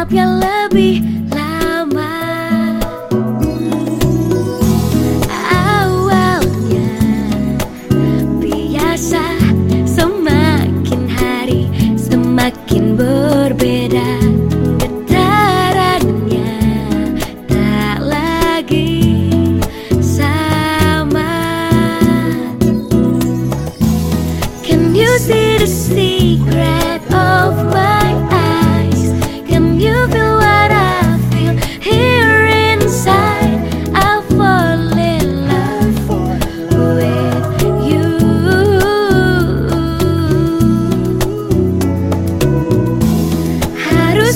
harapnya lebih lama. Awalnya biasa Semakin hari semakin berbeda. Getarannya tak lagi sama. Can you see the secret?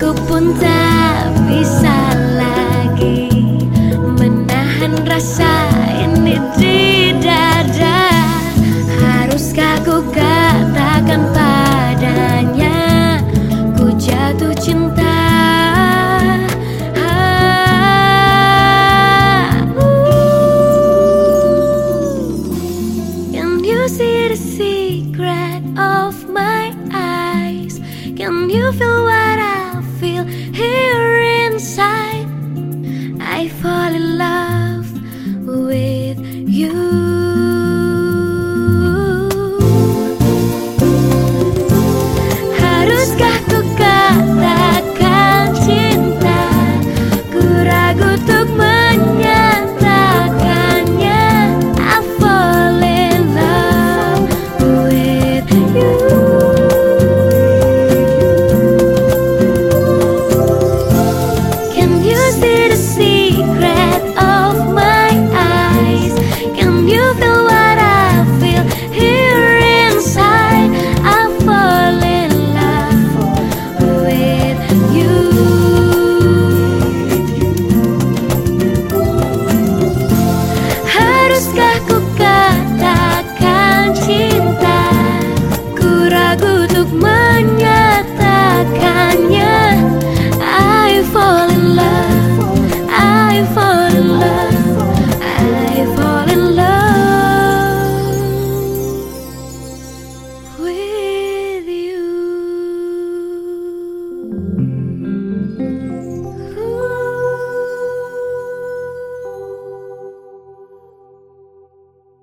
aku pun tak bisa lagi Menahan rasa ini di dada Haruskah ku katakan padanya Ku jatuh cinta Ah. Can you see the secret of my eyes? Can you feel what I here